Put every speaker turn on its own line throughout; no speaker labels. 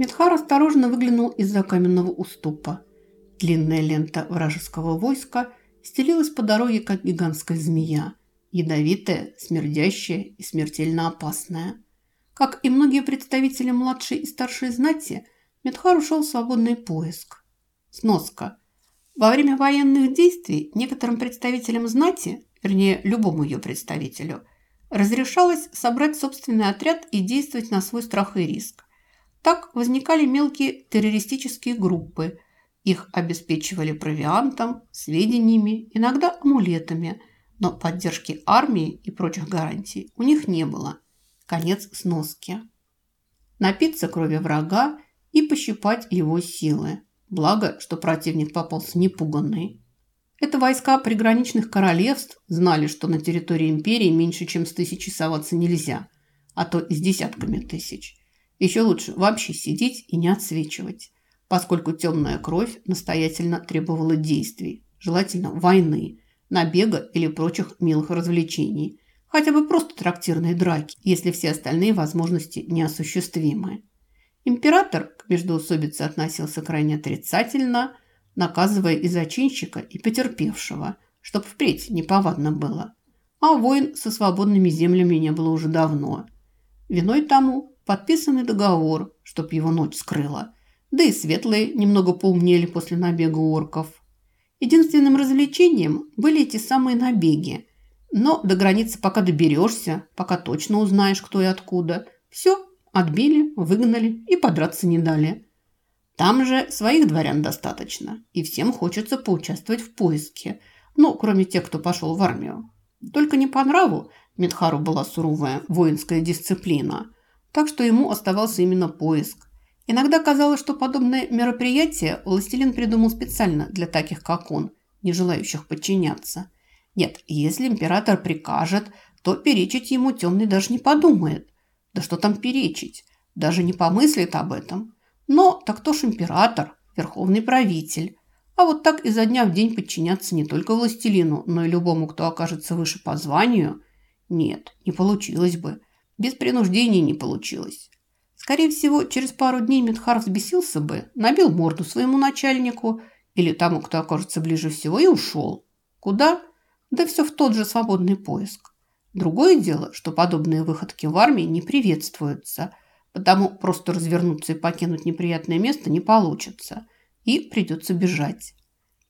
Медхар осторожно выглянул из-за каменного уступа. Длинная лента вражеского войска стелилась по дороге, как гигантская змея. Ядовитая, смердящая и смертельно опасная. Как и многие представители младшей и старшей знати, Медхар ушел в свободный поиск. Сноска. Во время военных действий некоторым представителям знати, вернее, любому ее представителю, разрешалось собрать собственный отряд и действовать на свой страх и риск. Так возникали мелкие террористические группы. Их обеспечивали провиантом, сведениями, иногда амулетами, но поддержки армии и прочих гарантий у них не было. Конец сноски. Напиться крови врага и пощипать его силы. Благо, что противник попался непуганный. Это войска приграничных королевств знали, что на территории империи меньше, чем с тысячи соваться нельзя, а то и с десятками тысяч. Еще лучше вообще сидеть и не отсвечивать, поскольку темная кровь настоятельно требовала действий, желательно войны, набега или прочих милых развлечений, хотя бы просто трактирные драки, если все остальные возможности неосуществимы. Император к междоусобице относился крайне отрицательно, наказывая и зачинщика, и потерпевшего, чтоб впредь неповадно было. А войн со свободными землями не было уже давно. Виной тому подписанный договор, чтоб его ночь скрыла. Да и светлые немного поумнели после набега орков. Единственным развлечением были эти самые набеги. Но до границы пока доберешься, пока точно узнаешь, кто и откуда. Все, отбили, выгнали и подраться не дали. Там же своих дворян достаточно, и всем хочется поучаствовать в поиске. Ну, кроме тех, кто пошел в армию. Только не по нраву Медхару была суровая воинская дисциплина – так что ему оставался именно поиск. Иногда казалось, что подобное мероприятие властелин придумал специально для таких, как он, не желающих подчиняться. Нет, если император прикажет, то перечить ему темный даже не подумает. Да что там перечить, даже не помыслит об этом. Но так кто ж император, верховный правитель. А вот так изо дня в день подчиняться не только властелину, но и любому, кто окажется выше по званию, нет, не получилось бы. Без принуждения не получилось. Скорее всего, через пару дней Медхар взбесился бы, набил морду своему начальнику или тому, кто окажется ближе всего, и ушел. Куда? Да все в тот же свободный поиск. Другое дело, что подобные выходки в армии не приветствуются, потому просто развернуться и покинуть неприятное место не получится, и придется бежать.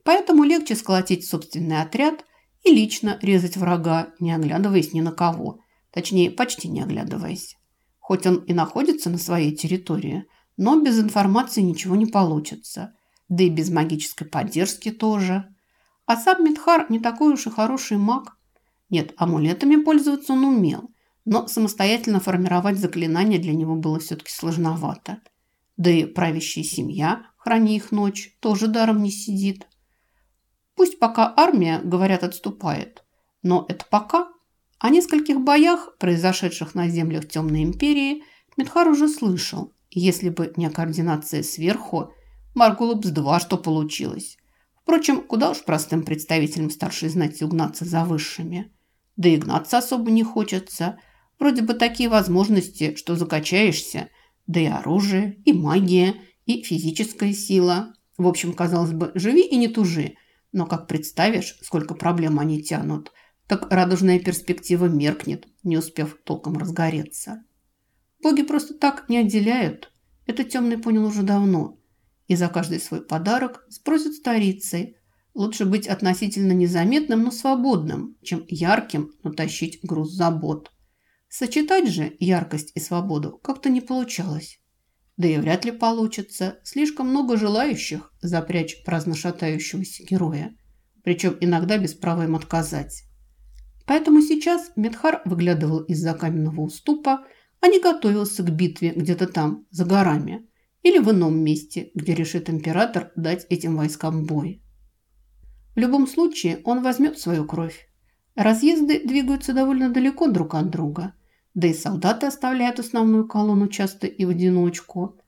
Поэтому легче сколотить собственный отряд и лично резать врага, не оглядываясь ни на кого – Точнее, почти не оглядываясь. Хоть он и находится на своей территории, но без информации ничего не получится. Да и без магической поддержки тоже. А сам Мидхар не такой уж и хороший маг. Нет, амулетами пользоваться он умел, но самостоятельно формировать заклинания для него было все-таки сложновато. Да и правящая семья, храни их ночь, тоже даром не сидит. Пусть пока армия, говорят, отступает, но это пока – о нескольких боях, произошедших на землях Темной Империи, Медхар уже слышал. Если бы не координация сверху, Маргулопс-2 что получилось. Впрочем, куда уж простым представителям старшей знати угнаться за высшими. Да и гнаться особо не хочется. Вроде бы такие возможности, что закачаешься. Да и оружие, и магия, и физическая сила. В общем, казалось бы, живи и не тужи. Но как представишь, сколько проблем они тянут – так радужная перспектива меркнет, не успев толком разгореться. Боги просто так не отделяют. Это темный понял уже давно. И за каждый свой подарок спросят старицей. Лучше быть относительно незаметным, но свободным, чем ярким, но тащить груз забот. Сочетать же яркость и свободу как-то не получалось. Да и вряд ли получится. Слишком много желающих запрячь праздно шатающегося героя. Причем иногда без права им отказать. Поэтому сейчас Медхар выглядывал из-за каменного уступа, а не готовился к битве где-то там, за горами, или в ином месте, где решит император дать этим войскам бой. В любом случае он возьмет свою кровь. Разъезды двигаются довольно далеко друг от друга, да и солдаты оставляют основную колонну часто и в одиночку.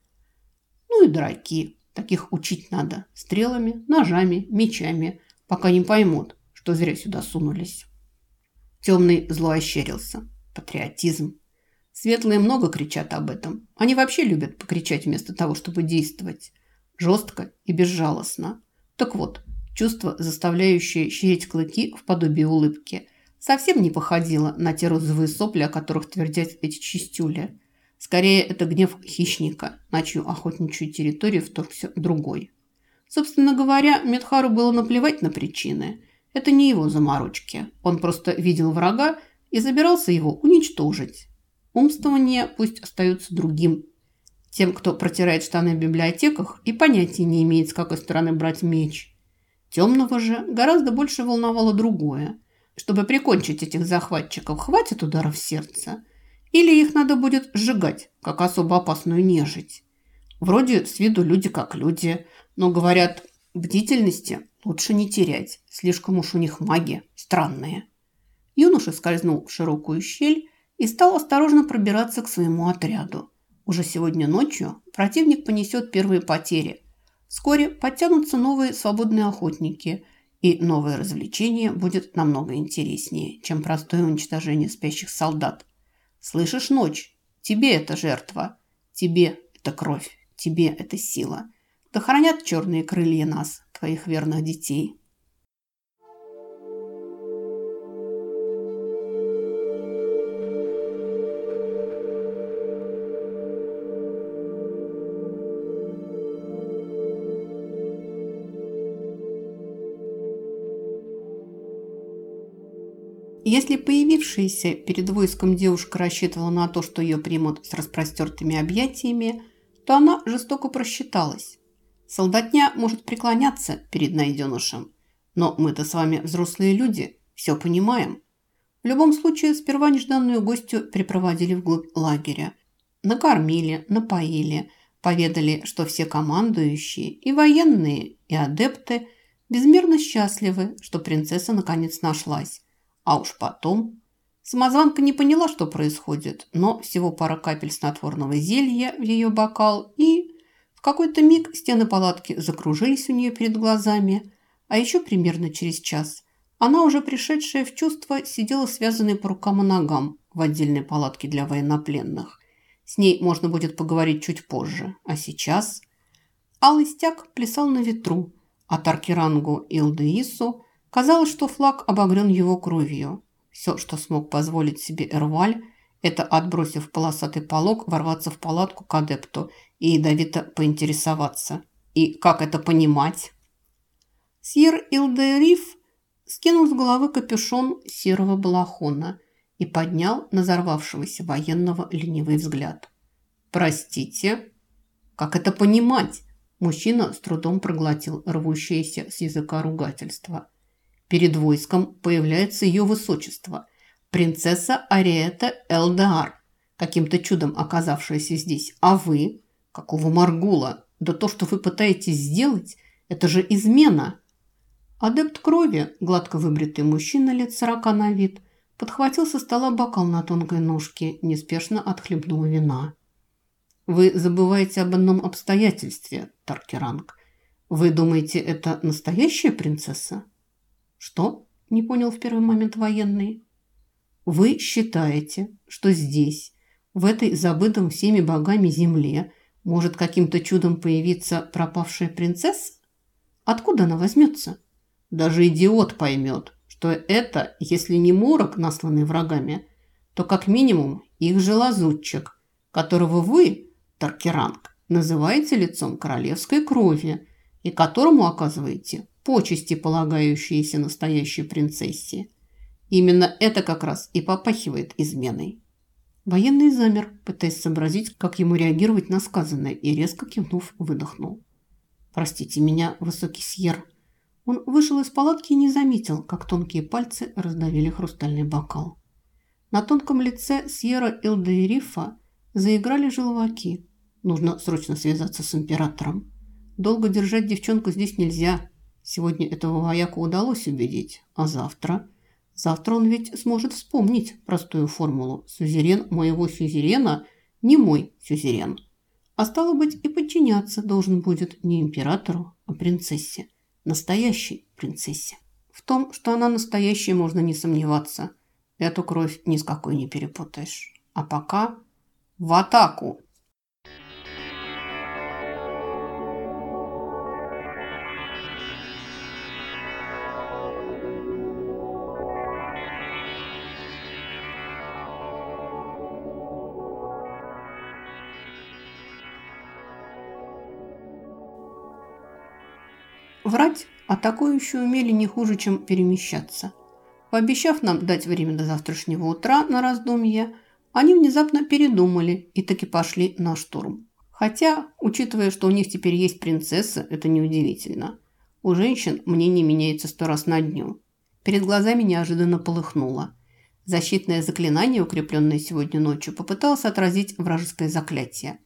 Ну и драки, таких учить надо, стрелами, ножами, мечами, пока не поймут, что зря сюда сунулись. Темный зло ощерился. Патриотизм. Светлые много кричат об этом. Они вообще любят покричать вместо того, чтобы действовать. Жестко и безжалостно. Так вот, чувство, заставляющее щерить клыки в подобии улыбки, совсем не походило на те розовые сопли, о которых твердят эти чистюли. Скорее, это гнев хищника, на чью охотничью территорию вторгся другой. Собственно говоря, Медхару было наплевать на причины. Это не его заморочки. Он просто видел врага и забирался его уничтожить. Умствование пусть остается другим. Тем, кто протирает штаны в библиотеках и понятия не имеет, с какой стороны брать меч. Темного же гораздо больше волновало другое. Чтобы прикончить этих захватчиков, хватит ударов сердца. Или их надо будет сжигать, как особо опасную нежить. Вроде с виду люди как люди, но, говорят, бдительности лучше не терять. Слишком уж у них маги странные. Юноша скользнул в широкую щель и стал осторожно пробираться к своему отряду. Уже сегодня ночью противник понесет первые потери. Вскоре подтянутся новые свободные охотники, и новое развлечение будет намного интереснее, чем простое уничтожение спящих солдат. Слышишь, ночь? Тебе это жертва, тебе это кровь, тебе это сила. Да хранят черные крылья нас, твоих верных детей. Если появившаяся перед войском девушка рассчитывала на то, что ее примут с распростертыми объятиями, то она жестоко просчиталась. Солдатня может преклоняться перед найденышем, но мы-то с вами взрослые люди, все понимаем. В любом случае, сперва нежданную гостью припроводили вглубь лагеря. Накормили, напоили, поведали, что все командующие, и военные, и адепты безмерно счастливы, что принцесса наконец нашлась. А уж потом... Самозванка не поняла, что происходит, но всего пара капель снотворного зелья в ее бокал и какой-то миг стены палатки закружились у нее перед глазами, а еще примерно через час она, уже пришедшая в чувство, сидела связанной по рукам и ногам в отдельной палатке для военнопленных. С ней можно будет поговорить чуть позже, а сейчас... Алый стяг плясал на ветру, а Таркирангу Илдеису казалось, что флаг обогрен его кровью. Все, что смог позволить себе Эрваль, это, отбросив полосатый полог, ворваться в палатку к адепту и ядовито поинтересоваться. И как это понимать? Сьер Илдериф скинул с головы капюшон серого балахона и поднял на взорвавшегося военного ленивый взгляд. «Простите, как это понимать?» Мужчина с трудом проглотил рвущееся с языка ругательство. Перед войском появляется ее высочество – принцесса Ариэта Элдаар, каким-то чудом оказавшаяся здесь. А вы? Какого Маргула? Да то, что вы пытаетесь сделать, это же измена. Адепт крови, гладко выбритый мужчина лет сорока на вид, подхватил со стола бокал на тонкой ножке, неспешно отхлебнул вина. «Вы забываете об одном обстоятельстве, Таркеранг. Вы думаете, это настоящая принцесса?» «Что?» – не понял в первый момент военный. Вы считаете, что здесь, в этой забытом всеми богами земле, может каким-то чудом появиться пропавшая принцесса? Откуда она возьмется? Даже идиот поймет, что это, если не морок, насланный врагами, то как минимум их же лазутчик, которого вы, Таркеранг, называете лицом королевской крови и которому оказываете почести, полагающиеся настоящей принцессе. Именно это как раз и попахивает изменой. Военный замер, пытаясь сообразить, как ему реагировать на сказанное, и резко кивнув, выдохнул. «Простите меня, высокий Сьер». Он вышел из палатки и не заметил, как тонкие пальцы раздавили хрустальный бокал. На тонком лице Сьерра Элдеерифа заиграли желваки. Нужно срочно связаться с императором. Долго держать девчонку здесь нельзя. Сегодня этого вояку удалось убедить, а завтра... Завтра он ведь сможет вспомнить простую формулу. Сюзерен моего сюзерена не мой сюзерен. А стало быть, и подчиняться должен будет не императору, а принцессе. Настоящей принцессе. В том, что она настоящая, можно не сомневаться. Эту кровь ни с какой не перепутаешь. А пока В атаку! Врать атакующие умели не хуже, чем перемещаться. Пообещав нам дать время до завтрашнего утра на раздумье, они внезапно передумали и таки пошли на штурм. Хотя, учитывая, что у них теперь есть принцесса, это неудивительно. У женщин мнение меняется сто раз на дню. Перед глазами неожиданно полыхнуло. Защитное заклинание, укрепленное сегодня ночью, попыталось отразить вражеское заклятие.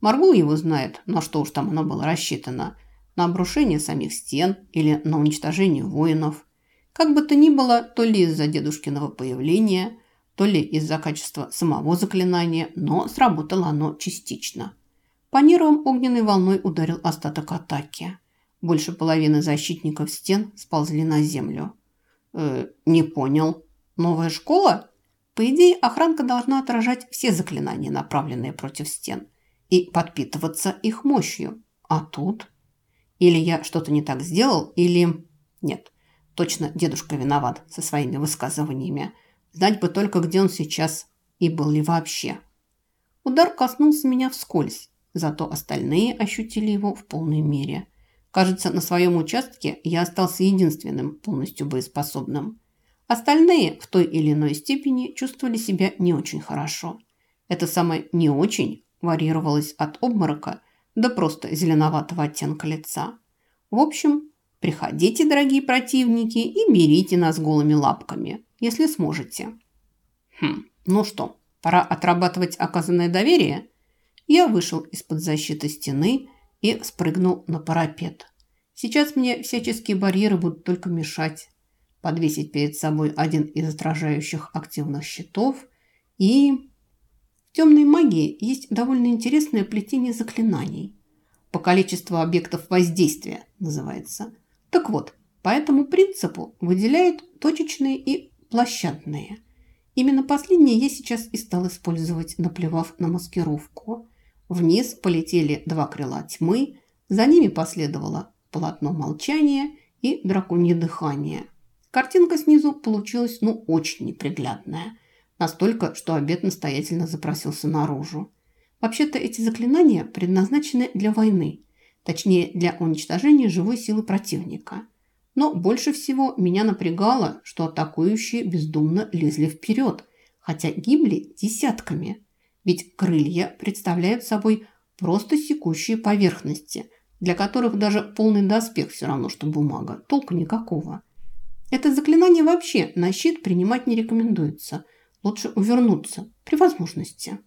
Маргул его знает, на что уж там оно было рассчитано – на обрушение самих стен или на уничтожение воинов. Как бы то ни было, то ли из-за дедушкиного появления, то ли из-за качества самого заклинания, но сработало оно частично. По нервам огненной волной ударил остаток атаки. Больше половины защитников стен сползли на землю. «Э, «Не понял. Новая школа?» По идее, охранка должна отражать все заклинания, направленные против стен, и подпитываться их мощью. А тут... Или я что-то не так сделал, или... Нет, точно дедушка виноват со своими высказываниями. Знать бы только, где он сейчас и был ли вообще. Удар коснулся меня вскользь, зато остальные ощутили его в полной мере. Кажется, на своем участке я остался единственным полностью боеспособным. Остальные в той или иной степени чувствовали себя не очень хорошо. Это самое «не очень» варьировалось от обморока да просто зеленоватого оттенка лица. В общем, приходите, дорогие противники, и берите нас голыми лапками, если сможете. Хм, ну что, пора отрабатывать оказанное доверие? Я вышел из-под защиты стены и спрыгнул на парапет. Сейчас мне всяческие барьеры будут только мешать. Подвесить перед собой один из отражающих активных щитов и в темной магии есть довольно интересное плетение заклинаний. По количеству объектов воздействия называется. Так вот, по этому принципу выделяют точечные и площадные. Именно последние я сейчас и стал использовать, наплевав на маскировку. Вниз полетели два крыла тьмы, за ними последовало полотно молчания и драконье дыхание. Картинка снизу получилась ну очень неприглядная – Настолько, что обед настоятельно запросился наружу. Вообще-то эти заклинания предназначены для войны, точнее для уничтожения живой силы противника. Но больше всего меня напрягало, что атакующие бездумно лезли вперед, хотя гибли десятками. Ведь крылья представляют собой просто секущие поверхности, для которых даже полный доспех все равно, что бумага, толку никакого. Это заклинание вообще на щит принимать не рекомендуется – Лучше увернуться при возможности.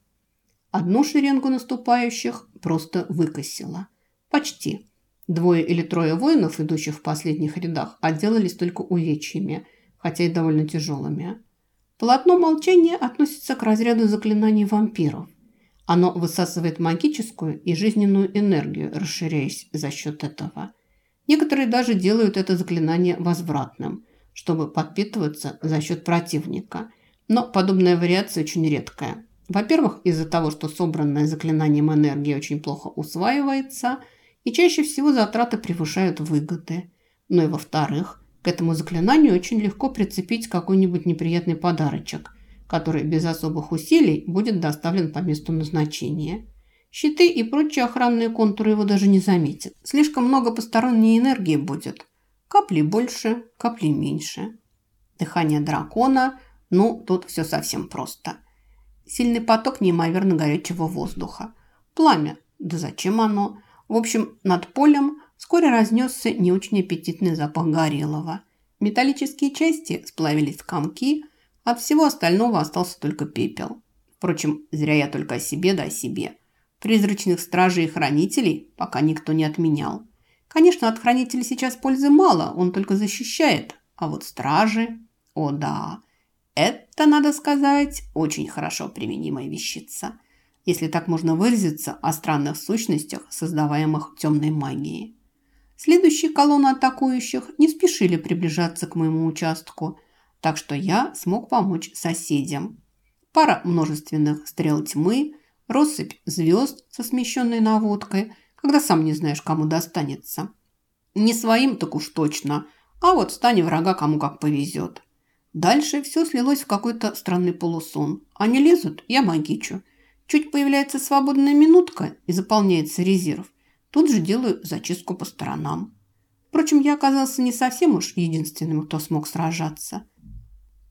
Одну шеренгу наступающих просто выкосило. Почти. Двое или трое воинов, идущих в последних рядах, отделались только увечьями, хотя и довольно тяжелыми. Полотно молчания относится к разряду заклинаний вампиров. Оно высасывает магическую и жизненную энергию, расширяясь за счет этого. Некоторые даже делают это заклинание возвратным, чтобы подпитываться за счет противника – но подобная вариация очень редкая. Во-первых, из-за того, что собранная заклинанием энергия очень плохо усваивается, и чаще всего затраты превышают выгоды. Ну и во-вторых, к этому заклинанию очень легко прицепить какой-нибудь неприятный подарочек, который без особых усилий будет доставлен по месту назначения. Щиты и прочие охранные контуры его даже не заметят. Слишком много посторонней энергии будет. Капли больше, капли меньше. Дыхание дракона – ну, тут все совсем просто. Сильный поток неимоверно горячего воздуха. Пламя. Да зачем оно? В общем, над полем вскоре разнесся не очень аппетитный запах горелого. Металлические части сплавились в комки, от всего остального остался только пепел. Впрочем, зря я только о себе да о себе. Призрачных стражей и хранителей пока никто не отменял. Конечно, от хранителей сейчас пользы мало, он только защищает. А вот стражи... О да, это, надо сказать, очень хорошо применимая вещица, если так можно выразиться о странных сущностях, создаваемых темной магией. Следующие колонны атакующих не спешили приближаться к моему участку, так что я смог помочь соседям. Пара множественных стрел тьмы, россыпь звезд со смещенной наводкой, когда сам не знаешь, кому достанется. Не своим так уж точно, а вот стане врага кому как повезет. Дальше все слилось в какой-то странный полусон. Они лезут, я магичу. Чуть появляется свободная минутка и заполняется резерв. Тут же делаю зачистку по сторонам. Впрочем, я оказался не совсем уж единственным, кто смог сражаться.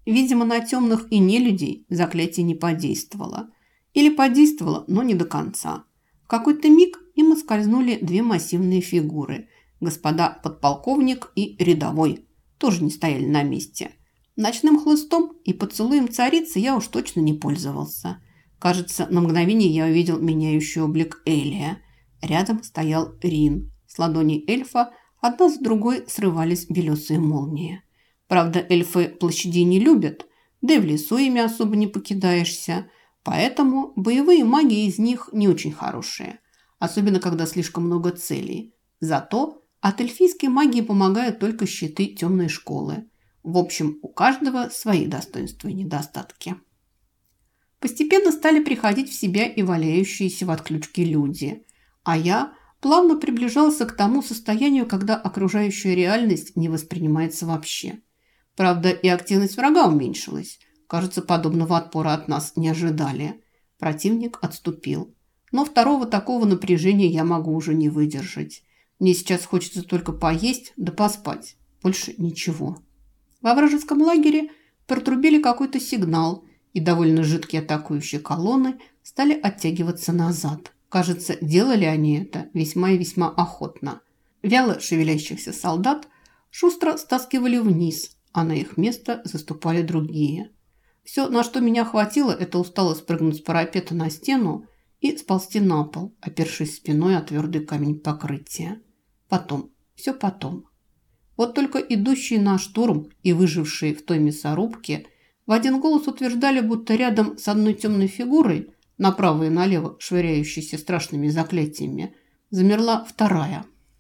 Видимо, на темных и не людей заклятие не подействовало. Или подействовало, но не до конца. В какой-то миг мимо скользнули две массивные фигуры. Господа подполковник и рядовой тоже не стояли на месте. Ночным хлыстом и поцелуем царицы я уж точно не пользовался. Кажется, на мгновение я увидел меняющий облик Элия. Рядом стоял Рин. С ладоней эльфа одна за другой срывались белесые молнии. Правда, эльфы площадей не любят, да и в лесу ими особо не покидаешься, поэтому боевые маги из них не очень хорошие, особенно когда слишком много целей. Зато от эльфийской магии помогают только щиты темной школы. В общем, у каждого свои достоинства и недостатки. Постепенно стали приходить в себя и валяющиеся в отключке люди, а я плавно приближался к тому состоянию, когда окружающая реальность не воспринимается вообще – Правда, и активность врага уменьшилась. Кажется, подобного отпора от нас не ожидали. Противник отступил. Но второго такого напряжения я могу уже не выдержать. Мне сейчас хочется только поесть да поспать. Больше ничего. Во вражеском лагере протрубили какой-то сигнал, и довольно жидкие атакующие колонны стали оттягиваться назад. Кажется, делали они это весьма и весьма охотно. Вяло шевелящихся солдат шустро стаскивали вниз, а на их место заступали другие. Все, на что меня хватило, это устало спрыгнуть с парапета на стену и сползти на пол, опершись спиной о твердый камень покрытия. Потом, все потом. Вот только идущие на штурм и выжившие в той мясорубке в один голос утверждали, будто рядом с одной темной фигурой, направо и налево швыряющейся страшными заклятиями, замерла вторая –